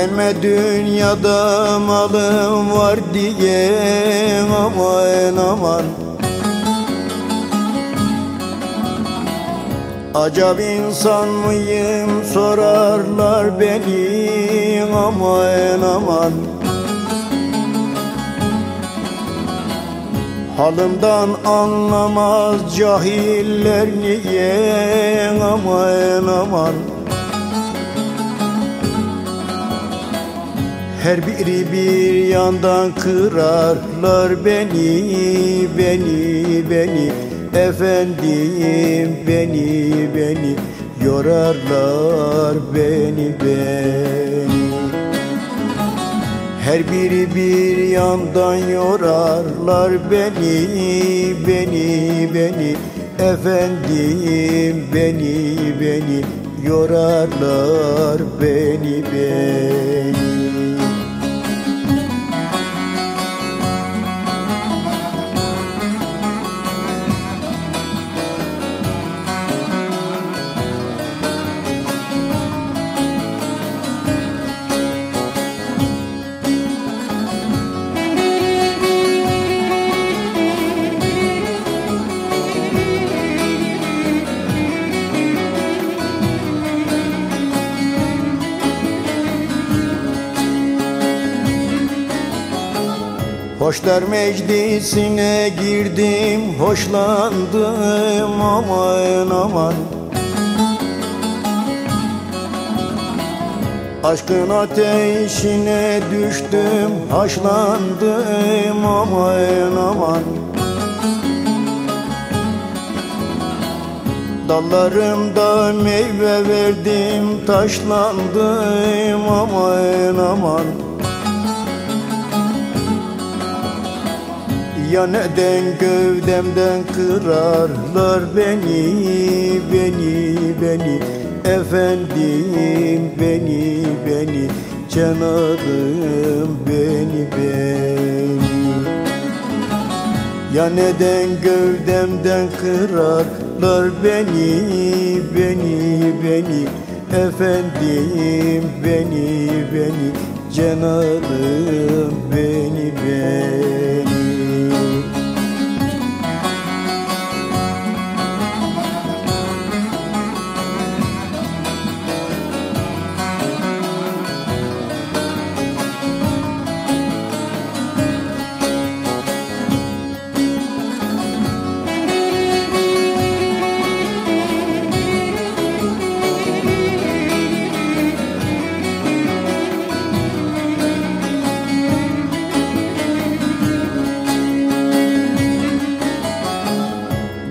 Güvenme dünyada malım var diye aman aman. Acab insan mıyım sorarlar beni aman aman. Halımdan anlamaz cahiller niye aman aman Her biri bir yandan kırarlar beni, beni, beni. Efendim beni, beni. Yorarlar beni, beni. Her biri bir yandan yorarlar beni, beni, beni. Efendim beni, beni. Yorarlar beni, beni Hoşlar meclisine girdim Hoşlandım aman aman. Aşkın ateşine düştüm Haşlandım aman aman. Dallarımda meyve verdim Taşlandım aman aman Ya neden gövdemden kırarlar beni, beni, beni. Efendim beni, beni. Canarım beni, beni. Ya neden gövdemden kırarlar beni, beni, beni. Efendim beni, beni. Canarım beni, beni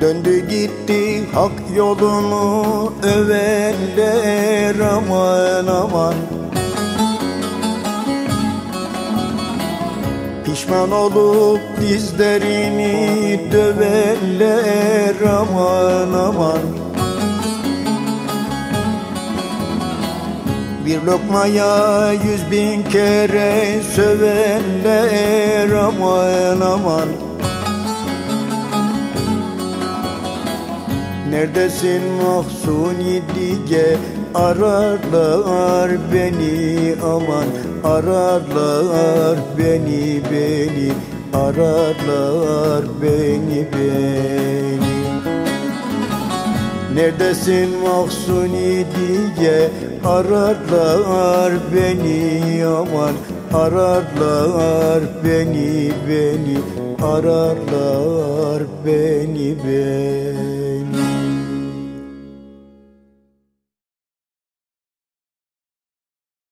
Döndü gitti hak yolunu övenler aman aman. Pişman olup dizlerini döverler aman aman. Bir lokmaya yüz bin kere söverler aman aman Neredesin? Mahsuni diye ararlar beni aman Ararlar beni beni. Ararlar beni beni. Neredesin? Mahsuni diye ararlar beni aman Ararlar beni beni. Ararlar beni beni